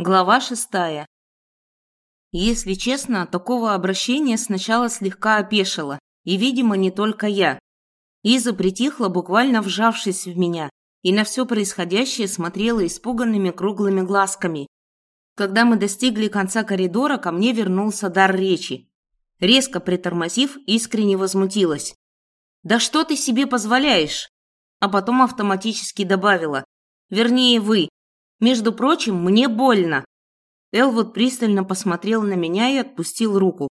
Глава шестая. Если честно, такого обращения сначала слегка опешило, и, видимо, не только я. Иза притихла, буквально вжавшись в меня, и на все происходящее смотрела испуганными круглыми глазками. Когда мы достигли конца коридора, ко мне вернулся дар речи. Резко притормозив, искренне возмутилась. «Да что ты себе позволяешь?» А потом автоматически добавила. «Вернее, вы, между прочим, мне больно. Элвуд пристально посмотрел на меня и отпустил руку.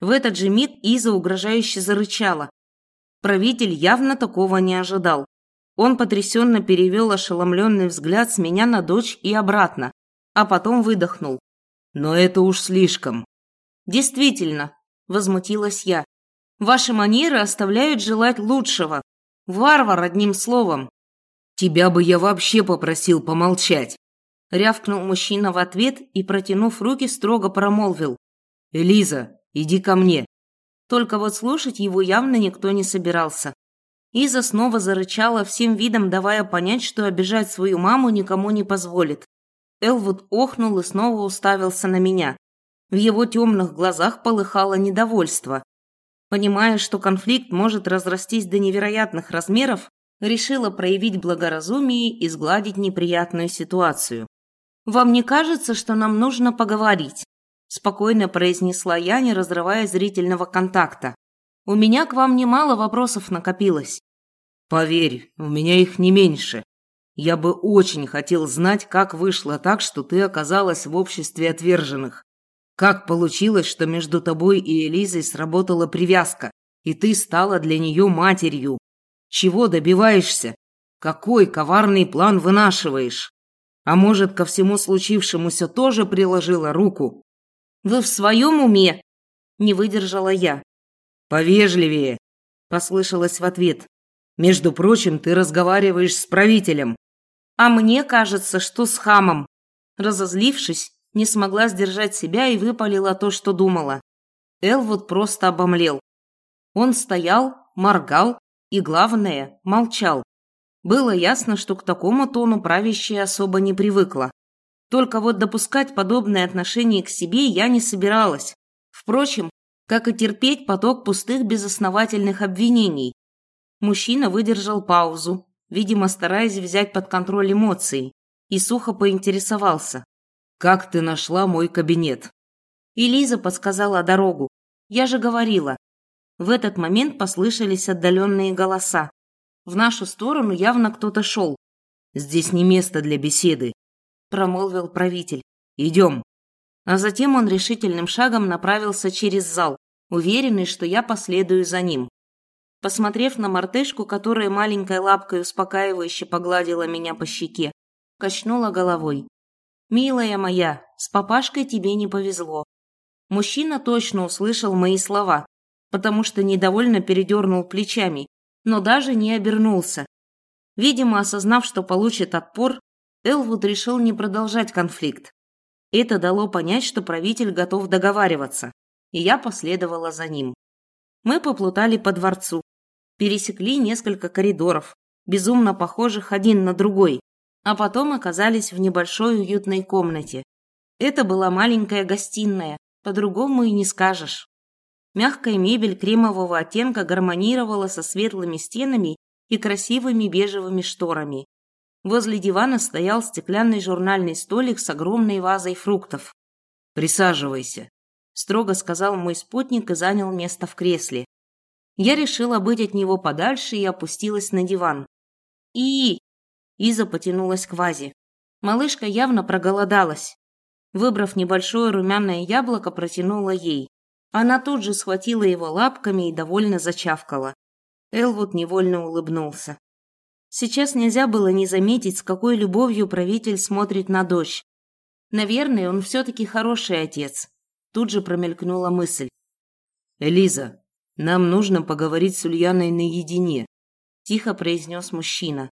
В этот же миг Иза угрожающе зарычала. Правитель явно такого не ожидал. Он потрясенно перевел ошеломленный взгляд с меня на дочь и обратно, а потом выдохнул. «Но это уж слишком». «Действительно», – возмутилась я. «Ваши манеры оставляют желать лучшего. Варвар, одним словом». «Тебя бы я вообще попросил помолчать». Рявкнул мужчина в ответ и, протянув руки, строго промолвил. «Элиза, иди ко мне». Только вот слушать его явно никто не собирался. Иза снова зарычала, всем видом давая понять, что обижать свою маму никому не позволит. Элвуд охнул и снова уставился на меня. В его темных глазах полыхало недовольство. Понимая, что конфликт может разрастись до невероятных размеров, решила проявить благоразумие и сгладить неприятную ситуацию. «Вам не кажется, что нам нужно поговорить?» Спокойно произнесла я, не разрывая зрительного контакта. «У меня к вам немало вопросов накопилось». «Поверь, у меня их не меньше. Я бы очень хотел знать, как вышло так, что ты оказалась в обществе отверженных. Как получилось, что между тобой и Элизой сработала привязка, и ты стала для нее матерью? Чего добиваешься? Какой коварный план вынашиваешь?» А может, ко всему случившемуся тоже приложила руку? Вы в своем уме? Не выдержала я. Повежливее, послышалось в ответ. Между прочим, ты разговариваешь с правителем. А мне кажется, что с хамом. Разозлившись, не смогла сдержать себя и выпалила то, что думала. Элвуд просто обомлел. Он стоял, моргал и, главное, молчал. Было ясно, что к такому тону правящая особо не привыкла. Только вот допускать подобное отношение к себе я не собиралась. Впрочем, как и терпеть поток пустых безосновательных обвинений. Мужчина выдержал паузу, видимо, стараясь взять под контроль эмоции, и сухо поинтересовался. «Как ты нашла мой кабинет?» И Лиза подсказала дорогу. Я же говорила. В этот момент послышались отдаленные голоса. В нашу сторону явно кто-то шел. «Здесь не место для беседы», – промолвил правитель. «Идем». А затем он решительным шагом направился через зал, уверенный, что я последую за ним. Посмотрев на мартышку, которая маленькой лапкой успокаивающе погладила меня по щеке, качнула головой. «Милая моя, с папашкой тебе не повезло». Мужчина точно услышал мои слова, потому что недовольно передернул плечами но даже не обернулся. Видимо, осознав, что получит отпор, Элвуд решил не продолжать конфликт. Это дало понять, что правитель готов договариваться, и я последовала за ним. Мы поплутали по дворцу, пересекли несколько коридоров, безумно похожих один на другой, а потом оказались в небольшой уютной комнате. Это была маленькая гостиная, по-другому и не скажешь. Мягкая мебель кремового оттенка гармонировала со светлыми стенами и красивыми бежевыми шторами. Возле дивана стоял стеклянный журнальный столик с огромной вазой фруктов. «Присаживайся», – строго сказал мой спутник и занял место в кресле. Я решила быть от него подальше и опустилась на диван. «И...» – Иза потянулась к вазе. Малышка явно проголодалась. Выбрав небольшое румяное яблоко, протянула ей. Она тут же схватила его лапками и довольно зачавкала. Элвуд невольно улыбнулся. Сейчас нельзя было не заметить, с какой любовью правитель смотрит на дочь. Наверное, он все-таки хороший отец. Тут же промелькнула мысль. «Элиза, нам нужно поговорить с Ульяной наедине», – тихо произнес мужчина.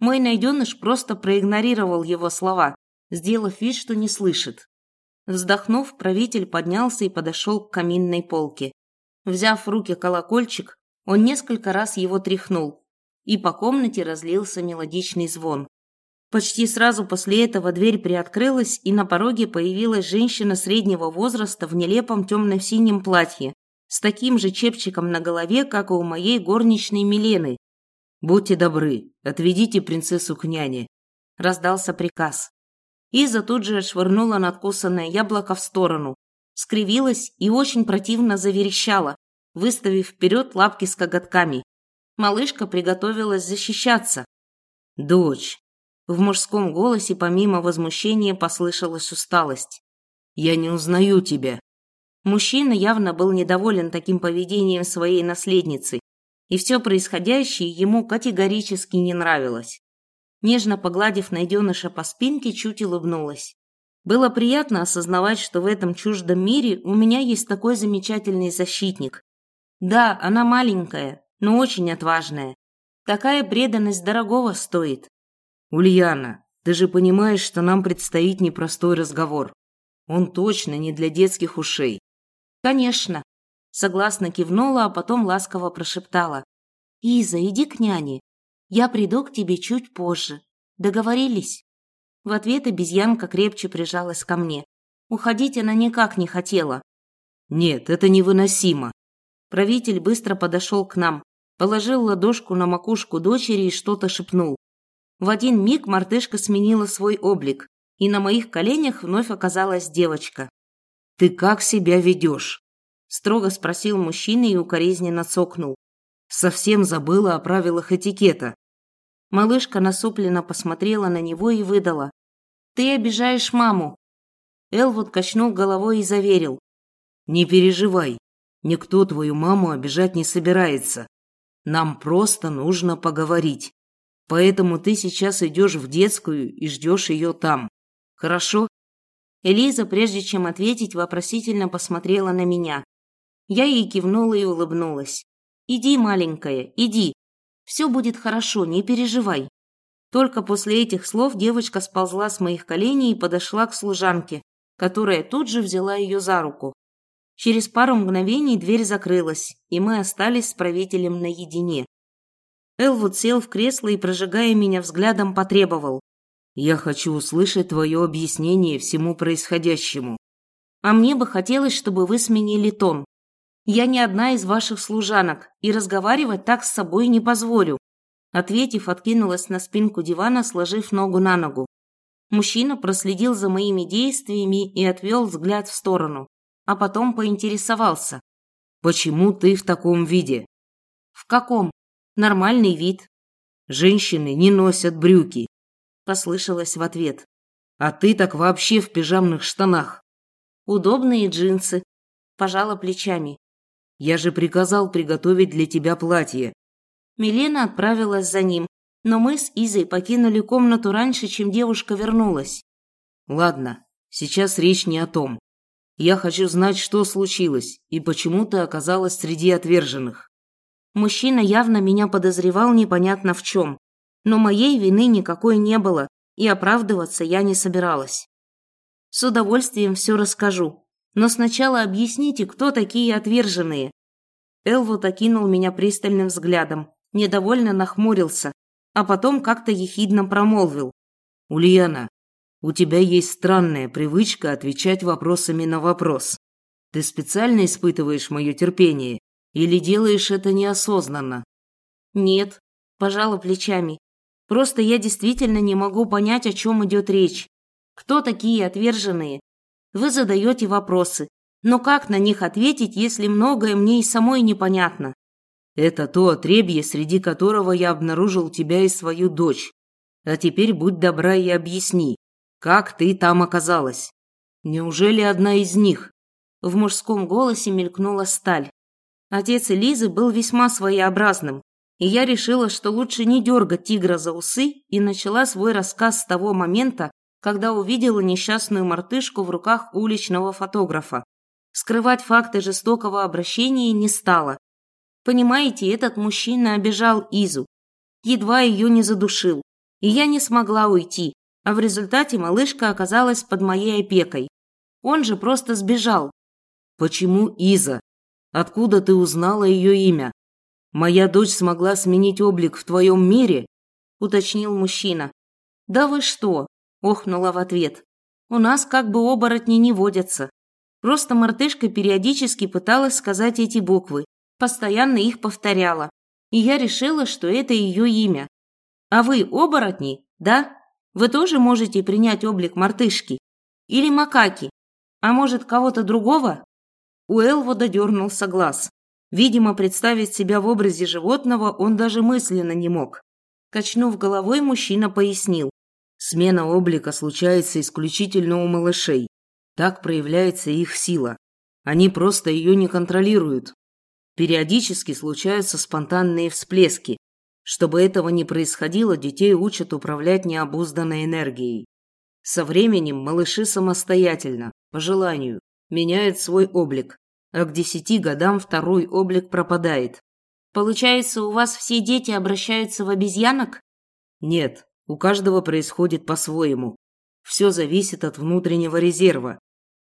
Мой найденыш просто проигнорировал его слова, сделав вид, что не слышит. Вздохнув, правитель поднялся и подошел к каминной полке. Взяв в руки колокольчик, он несколько раз его тряхнул, и по комнате разлился мелодичный звон. Почти сразу после этого дверь приоткрылась, и на пороге появилась женщина среднего возраста в нелепом темно-синем платье, с таким же чепчиком на голове, как и у моей горничной Милены. «Будьте добры, отведите принцессу к няне», – раздался приказ. Иза тут же отшвырнула надкусанное яблоко в сторону, скривилась и очень противно заверещала, выставив вперед лапки с коготками. Малышка приготовилась защищаться. «Дочь!» В мужском голосе помимо возмущения послышалась усталость. «Я не узнаю тебя». Мужчина явно был недоволен таким поведением своей наследницы, и все происходящее ему категорически не нравилось. Нежно погладив найденыша по спинке, чуть улыбнулась. Было приятно осознавать, что в этом чуждом мире у меня есть такой замечательный защитник. Да, она маленькая, но очень отважная. Такая преданность дорогого стоит. Ульяна, ты же понимаешь, что нам предстоит непростой разговор. Он точно не для детских ушей. Конечно. Согласно кивнула, а потом ласково прошептала. Иза, иди к няне. Я приду к тебе чуть позже. Договорились?» В ответ обезьянка крепче прижалась ко мне. Уходить она никак не хотела. «Нет, это невыносимо». Правитель быстро подошел к нам, положил ладошку на макушку дочери и что-то шепнул. В один миг мартышка сменила свой облик, и на моих коленях вновь оказалась девочка. «Ты как себя ведешь?» – строго спросил мужчина и укоризненно цокнул. «Совсем забыла о правилах этикета. Малышка насупленно посмотрела на него и выдала. «Ты обижаешь маму!» Элвуд качнул головой и заверил. «Не переживай, никто твою маму обижать не собирается. Нам просто нужно поговорить. Поэтому ты сейчас идешь в детскую и ждешь ее там. Хорошо?» Элиза, прежде чем ответить, вопросительно посмотрела на меня. Я ей кивнула и улыбнулась. «Иди, маленькая, иди. Все будет хорошо, не переживай». Только после этих слов девочка сползла с моих коленей и подошла к служанке, которая тут же взяла ее за руку. Через пару мгновений дверь закрылась, и мы остались с правителем наедине. Элвуд сел в кресло и, прожигая меня взглядом, потребовал. «Я хочу услышать твое объяснение всему происходящему». «А мне бы хотелось, чтобы вы сменили тон. Я не одна из ваших служанок и разговаривать так с собой не позволю. Ответив, откинулась на спинку дивана, сложив ногу на ногу. Мужчина проследил за моими действиями и отвел взгляд в сторону, а потом поинтересовался. «Почему ты в таком виде?» «В каком? Нормальный вид». «Женщины не носят брюки», – послышалось в ответ. «А ты так вообще в пижамных штанах». «Удобные джинсы», – пожала плечами. Я же приказал приготовить для тебя платье». Милена отправилась за ним, но мы с Изой покинули комнату раньше, чем девушка вернулась. «Ладно, сейчас речь не о том. Я хочу знать, что случилось и почему ты оказалась среди отверженных». Мужчина явно меня подозревал непонятно в чем, но моей вины никакой не было, и оправдываться я не собиралась. С удовольствием все расскажу, но сначала объясните, кто такие отверженные. Элвуд окинул меня пристальным взглядом, недовольно нахмурился, а потом как-то ехидно промолвил. «Ульяна, у тебя есть странная привычка отвечать вопросами на вопрос. Ты специально испытываешь мое терпение или делаешь это неосознанно?» «Нет», – пожала плечами. «Просто я действительно не могу понять, о чем идет речь. Кто такие отверженные вы задаете вопросы, но как на них ответить, если многое мне и самой непонятно? Это то отребье, среди которого я обнаружил тебя и свою дочь. А теперь будь добра и объясни, как ты там оказалась? Неужели одна из них? В мужском голосе мелькнула сталь. Отец Элизы был весьма своеобразным, и я решила, что лучше не дергать тигра за усы и начала свой рассказ с того момента, когда увидела несчастную мартышку в руках уличного фотографа. Скрывать факты жестокого обращения не стала. Понимаете, этот мужчина обижал Изу. Едва ее не задушил. И я не смогла уйти, а в результате малышка оказалась под моей опекой. Он же просто сбежал. Почему Иза? Откуда ты узнала ее имя? Моя дочь смогла сменить облик в твоем мире? Уточнил мужчина. «Да вы что?» – охнула в ответ. «У нас как бы оборотни не водятся. Просто мартышка периодически пыталась сказать эти буквы, постоянно их повторяла. И я решила, что это ее имя. А вы оборотни, да? Вы тоже можете принять облик мартышки? Или макаки? А может, кого-то другого?» У Элвода дернулся глаз. Видимо, представить себя в образе животного он даже мысленно не мог. Качнув головой, мужчина пояснил. Смена облика случается исключительно у малышей. Так проявляется их сила. Они просто ее не контролируют. Периодически случаются спонтанные всплески. Чтобы этого не происходило, детей учат управлять необузданной энергией. Со временем малыши самостоятельно, по желанию, меняют свой облик, а к десяти годам второй облик пропадает. Получается, у вас все дети обращаются в обезьянок? Нет, у каждого происходит по-своему. Все зависит от внутреннего резерва.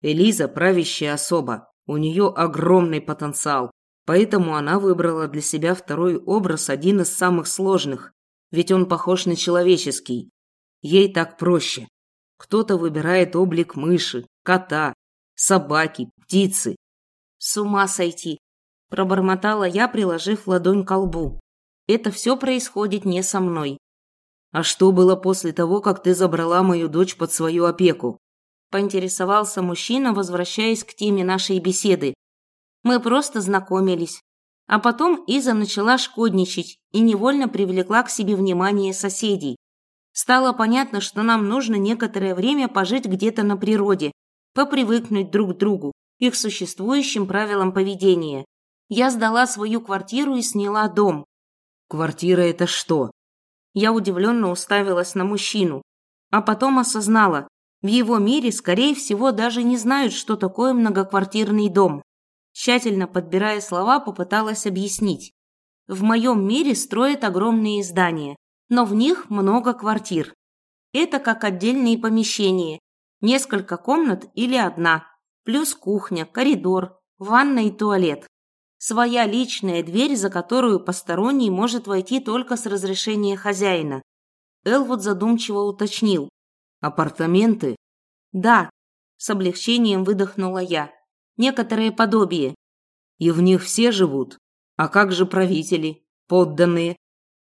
Элиза – правящая особа, у нее огромный потенциал, поэтому она выбрала для себя второй образ, один из самых сложных, ведь он похож на человеческий. Ей так проще. Кто-то выбирает облик мыши, кота, собаки, птицы. С ума сойти, пробормотала я, приложив ладонь к лбу. Это все происходит не со мной. А что было после того, как ты забрала мою дочь под свою опеку? Поинтересовался мужчина, возвращаясь к теме нашей беседы. Мы просто знакомились. А потом Иза начала шкодничать и невольно привлекла к себе внимание соседей. Стало понятно, что нам нужно некоторое время пожить где-то на природе, попривыкнуть друг к другу и к существующим правилам поведения. Я сдала свою квартиру и сняла дом. Квартира это что? Я удивленно уставилась на мужчину, а потом осознала, в его мире, скорее всего, даже не знают, что такое многоквартирный дом. Тщательно подбирая слова, попыталась объяснить. В моем мире строят огромные здания, но в них много квартир. Это как отдельные помещения, несколько комнат или одна, плюс кухня, коридор, ванна и туалет. Своя личная дверь, за которую посторонний может войти только с разрешения хозяина. Элвуд задумчиво уточнил. «Апартаменты?» «Да», – с облегчением выдохнула я. «Некоторые подобие». «И в них все живут? А как же правители, подданные?»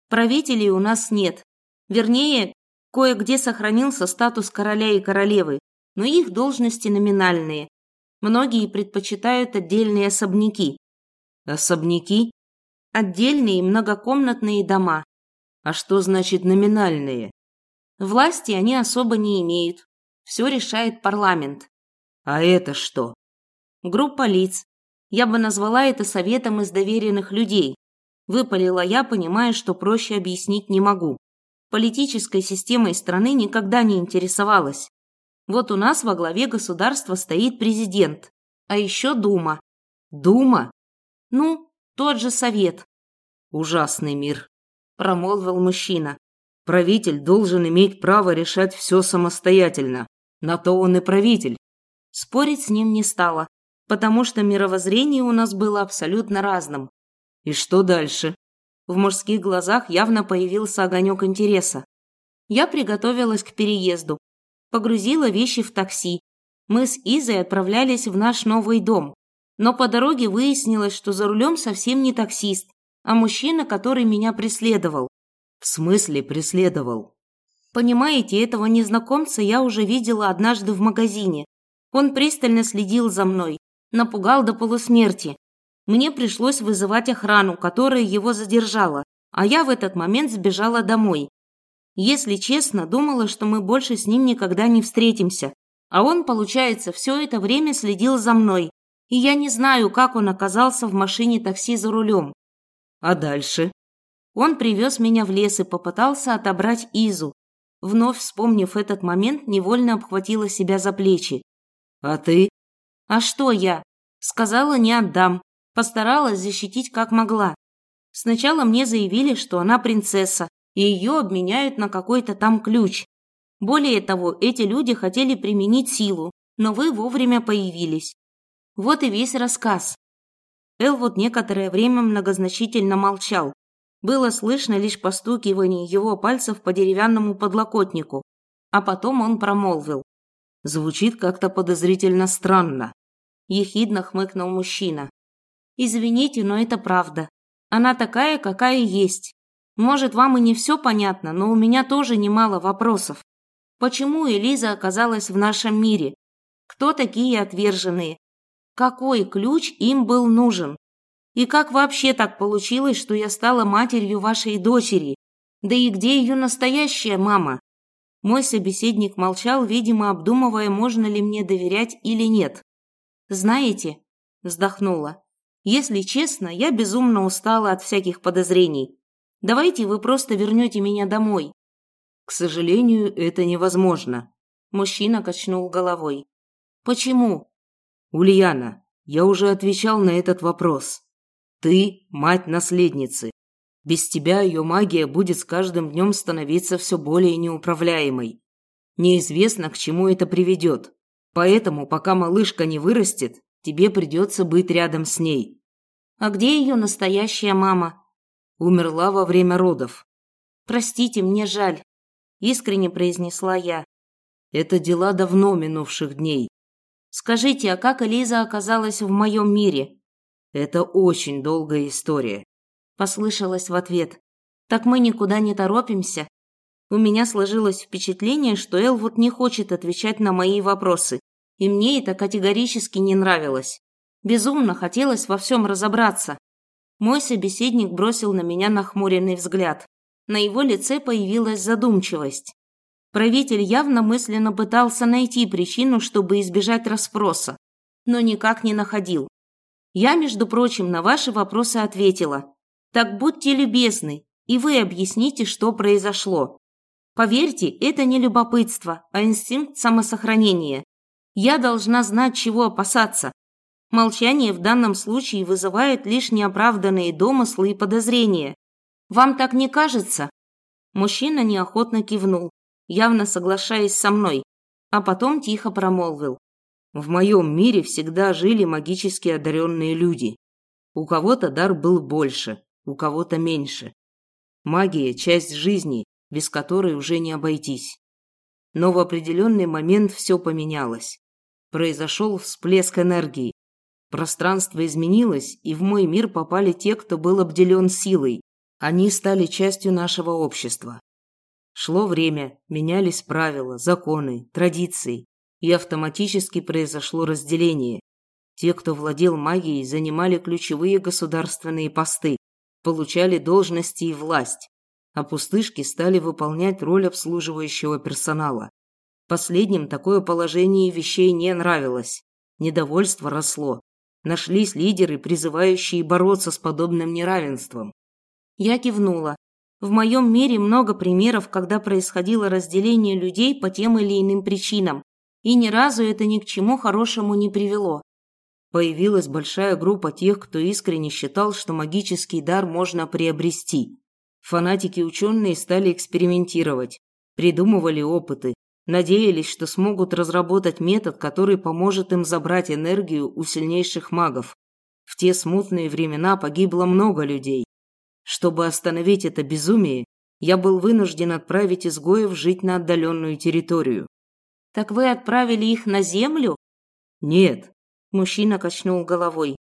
«Правителей у нас нет. Вернее, кое-где сохранился статус короля и королевы, но их должности номинальные. Многие предпочитают отдельные особняки, Особняки? Отдельные многокомнатные дома. А что значит номинальные? Власти они особо не имеют. Все решает парламент. А это что? Группа лиц. Я бы назвала это советом из доверенных людей. Выпалила я, понимая, что проще объяснить не могу. Политической системой страны никогда не интересовалась. Вот у нас во главе государства стоит президент, а еще Дума. Дума? Ну, тот же совет. Ужасный мир, промолвил мужчина. Правитель должен иметь право решать все самостоятельно. На то он и правитель. Спорить с ним не стало, потому что мировоззрение у нас было абсолютно разным. И что дальше? В мужских глазах явно появился огонек интереса. Я приготовилась к переезду. Погрузила вещи в такси. Мы с Изой отправлялись в наш новый дом. Но по дороге выяснилось, что за рулем совсем не таксист, а мужчина, который меня преследовал. В смысле преследовал? Понимаете, этого незнакомца я уже видела однажды в магазине. Он пристально следил за мной, напугал до полусмерти. Мне пришлось вызывать охрану, которая его задержала, а я в этот момент сбежала домой. Если честно, думала, что мы больше с ним никогда не встретимся. А он, получается, все это время следил за мной, и я не знаю, как он оказался в машине такси за рулем. А дальше? Он привез меня в лес и попытался отобрать Изу. Вновь вспомнив этот момент, невольно обхватила себя за плечи. А ты? А что я? Сказала, не отдам. Постаралась защитить как могла. Сначала мне заявили, что она принцесса, и ее обменяют на какой-то там ключ. Более того, эти люди хотели применить силу, но вы вовремя появились. Вот и весь рассказ. Элвуд некоторое время многозначительно молчал. Было слышно лишь постукивание его пальцев по деревянному подлокотнику, а потом он промолвил. «Звучит как-то подозрительно странно», – ехидно хмыкнул мужчина. «Извините, но это правда. Она такая, какая есть. Может, вам и не все понятно, но у меня тоже немало вопросов. Почему Элиза оказалась в нашем мире? Кто такие отверженные? Какой ключ им был нужен? И как вообще так получилось, что я стала матерью вашей дочери? Да и где ее настоящая мама? Мой собеседник молчал, видимо, обдумывая, можно ли мне доверять или нет. Знаете, вздохнула. Если честно, я безумно устала от всяких подозрений. Давайте вы просто вернете меня домой. К сожалению, это невозможно. Мужчина качнул головой. Почему? Ульяна, я уже отвечал на этот вопрос. Ты – мать наследницы. Без тебя ее магия будет с каждым днем становиться все более неуправляемой. Неизвестно, к чему это приведет. Поэтому, пока малышка не вырастет, тебе придется быть рядом с ней. А где ее настоящая мама? Умерла во время родов. Простите, мне жаль, искренне произнесла я. Это дела давно минувших дней. Скажите, а как Элиза оказалась в моем мире? Это очень долгая история. Послышалось в ответ. Так мы никуда не торопимся. У меня сложилось впечатление, что Элвуд не хочет отвечать на мои вопросы, и мне это категорически не нравилось. Безумно хотелось во всем разобраться. Мой собеседник бросил на меня нахмуренный взгляд. На его лице появилась задумчивость. Правитель явно мысленно пытался найти причину, чтобы избежать расспроса, но никак не находил. Я, между прочим, на ваши вопросы ответила. Так будьте любезны, и вы объясните, что произошло. Поверьте, это не любопытство, а инстинкт самосохранения. Я должна знать, чего опасаться. Молчание в данном случае вызывает лишь неоправданные домыслы и подозрения. Вам так не кажется? Мужчина неохотно кивнул, явно соглашаясь со мной, а потом тихо промолвил. В моем мире всегда жили магически одаренные люди. У кого-то дар был больше, у кого-то меньше. Магия – часть жизни, без которой уже не обойтись. Но в определенный момент все поменялось. Произошел всплеск энергии. Пространство изменилось, и в мой мир попали те, кто был обделен силой. Они стали частью нашего общества. Шло время, менялись правила, законы, традиции и автоматически произошло разделение. Те, кто владел магией, занимали ключевые государственные посты, получали должности и власть, а пустышки стали выполнять роль обслуживающего персонала. Последним такое положение вещей не нравилось. Недовольство росло. Нашлись лидеры, призывающие бороться с подобным неравенством. Я кивнула. В моем мире много примеров, когда происходило разделение людей по тем или иным причинам, и ни разу это ни к чему хорошему не привело. Появилась большая группа тех, кто искренне считал, что магический дар можно приобрести. Фанатики-ученые стали экспериментировать, придумывали опыты, надеялись, что смогут разработать метод, который поможет им забрать энергию у сильнейших магов. В те смутные времена погибло много людей. Чтобы остановить это безумие, я был вынужден отправить изгоев жить на отдаленную территорию. Так вы отправили их на землю? Нет. Мужчина качнул головой.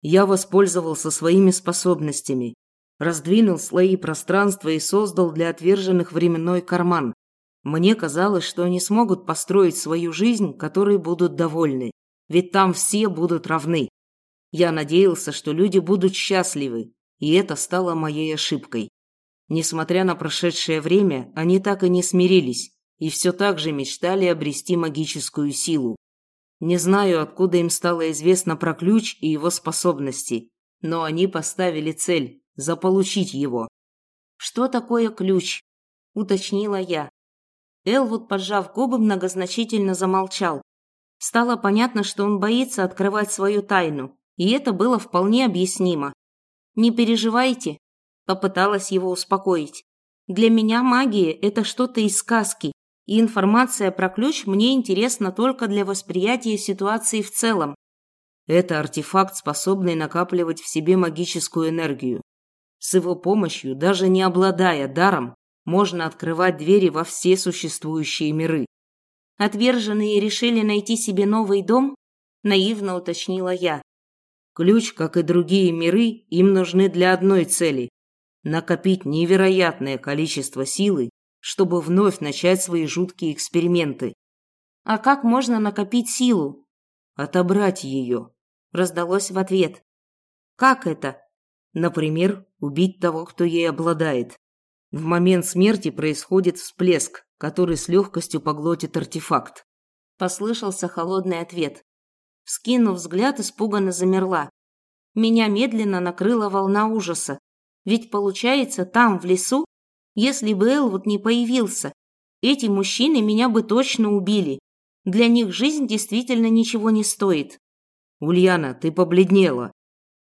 Я воспользовался своими способностями, раздвинул слои пространства и создал для отверженных временной карман. Мне казалось, что они смогут построить свою жизнь, которой будут довольны, ведь там все будут равны. Я надеялся, что люди будут счастливы, и это стало моей ошибкой. Несмотря на прошедшее время, они так и не смирились, и все так же мечтали обрести магическую силу. Не знаю, откуда им стало известно про ключ и его способности, но они поставили цель – заполучить его. «Что такое ключ?» – уточнила я. Элвуд, поджав губы, многозначительно замолчал. Стало понятно, что он боится открывать свою тайну, и это было вполне объяснимо. «Не переживайте», – попыталась его успокоить. «Для меня магия – это что-то из сказки, и информация про ключ мне интересна только для восприятия ситуации в целом. Это артефакт, способный накапливать в себе магическую энергию. С его помощью, даже не обладая даром, можно открывать двери во все существующие миры. Отверженные решили найти себе новый дом? Наивно уточнила я. Ключ, как и другие миры, им нужны для одной цели – накопить невероятное количество силы, чтобы вновь начать свои жуткие эксперименты. А как можно накопить силу? Отобрать ее. Раздалось в ответ. Как это? Например, убить того, кто ей обладает. В момент смерти происходит всплеск, который с легкостью поглотит артефакт. Послышался холодный ответ. Вскинув взгляд, испуганно замерла. Меня медленно накрыла волна ужаса. Ведь получается, там, в лесу, если бы Элвуд не появился, эти мужчины меня бы точно убили. Для них жизнь действительно ничего не стоит. Ульяна, ты побледнела.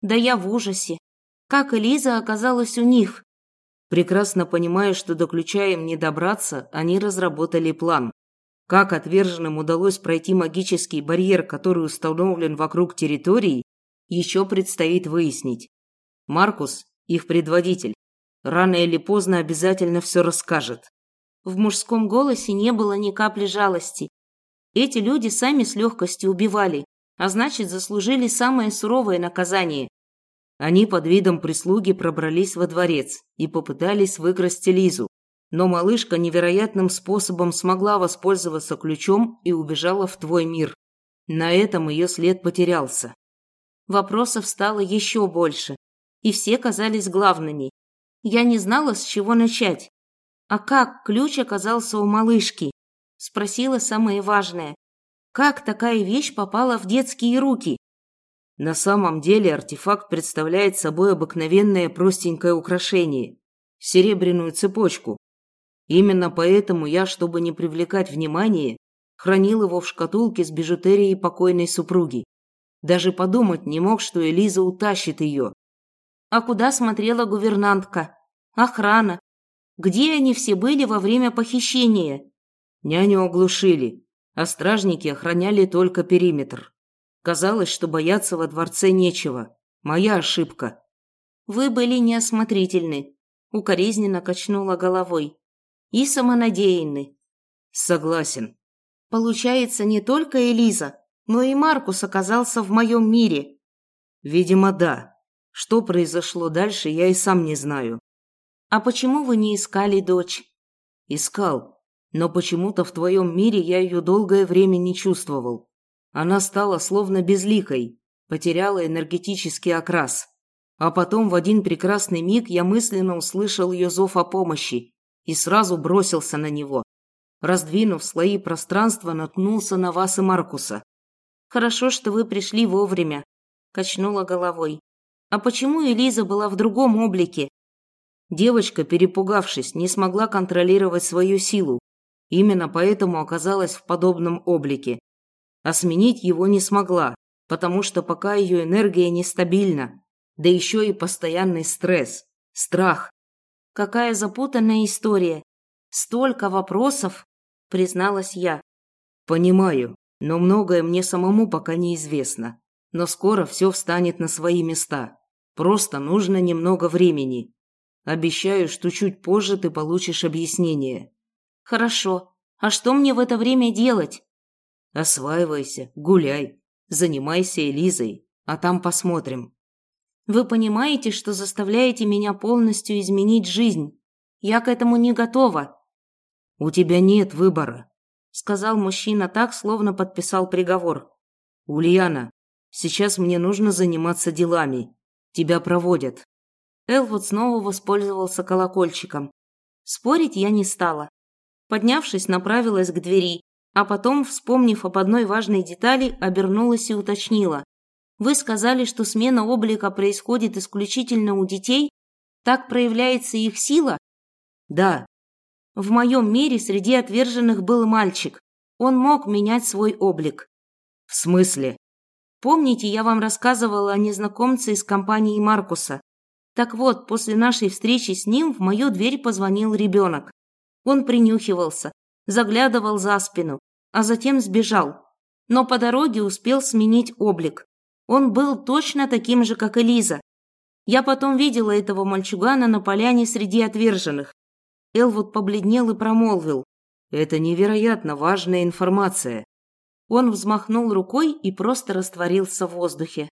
Да я в ужасе. Как Элиза оказалась у них? Прекрасно понимая, что до ключа им не добраться, они разработали план. Как отверженным удалось пройти магический барьер, который установлен вокруг территории, еще предстоит выяснить. Маркус, их предводитель, рано или поздно обязательно все расскажет. В мужском голосе не было ни капли жалости. Эти люди сами с легкостью убивали, а значит, заслужили самое суровое наказание. Они под видом прислуги пробрались во дворец и попытались выкрасть Лизу, но малышка невероятным способом смогла воспользоваться ключом и убежала в твой мир. На этом ее след потерялся. Вопросов стало еще больше, и все казались главными. Я не знала, с чего начать. А как ключ оказался у малышки? Спросила самое важное. Как такая вещь попала в детские руки? На самом деле артефакт представляет собой обыкновенное простенькое украшение – серебряную цепочку. Именно поэтому я, чтобы не привлекать внимания, хранил его в шкатулке с бижутерией покойной супруги. Даже подумать не мог, что Элиза утащит ее. А куда смотрела гувернантка? Охрана? Где они все были во время похищения? Няню оглушили, а стражники охраняли только периметр. Казалось, что бояться во дворце нечего. Моя ошибка. Вы были неосмотрительны. Укоризненно качнула головой. И самонадеянны. Согласен. Получается, не только Элиза, но и Маркус оказался в моем мире. Видимо, да. Что произошло дальше, я и сам не знаю. А почему вы не искали дочь? Искал. Но почему-то в твоем мире я ее долгое время не чувствовал. Она стала словно безликой, потеряла энергетический окрас. А потом в один прекрасный миг я мысленно услышал ее зов о помощи и сразу бросился на него. Раздвинув слои пространства, наткнулся на вас и Маркуса. «Хорошо, что вы пришли вовремя», – качнула головой. «А почему Элиза была в другом облике?» Девочка, перепугавшись, не смогла контролировать свою силу. Именно поэтому оказалась в подобном облике а сменить его не смогла, потому что пока ее энергия нестабильна, да еще и постоянный стресс, страх. Какая запутанная история. Столько вопросов, призналась я. Понимаю, но многое мне самому пока неизвестно. Но скоро все встанет на свои места. Просто нужно немного времени. Обещаю, что чуть позже ты получишь объяснение. Хорошо. А что мне в это время делать? Осваивайся, гуляй, занимайся Элизой, а там посмотрим. Вы понимаете, что заставляете меня полностью изменить жизнь? Я к этому не готова. У тебя нет выбора, сказал мужчина так, словно подписал приговор. Ульяна, сейчас мне нужно заниматься делами. Тебя проводят. Элвуд снова воспользовался колокольчиком. Спорить я не стала. Поднявшись, направилась к двери, а потом, вспомнив об одной важной детали, обернулась и уточнила. «Вы сказали, что смена облика происходит исключительно у детей? Так проявляется их сила?» «Да». «В моем мире среди отверженных был мальчик. Он мог менять свой облик». «В смысле?» «Помните, я вам рассказывала о незнакомце из компании Маркуса? Так вот, после нашей встречи с ним в мою дверь позвонил ребенок. Он принюхивался, заглядывал за спину, а затем сбежал. Но по дороге успел сменить облик. Он был точно таким же, как Элиза. Я потом видела этого мальчугана на поляне среди отверженных. Элвуд побледнел и промолвил. «Это невероятно важная информация». Он взмахнул рукой и просто растворился в воздухе.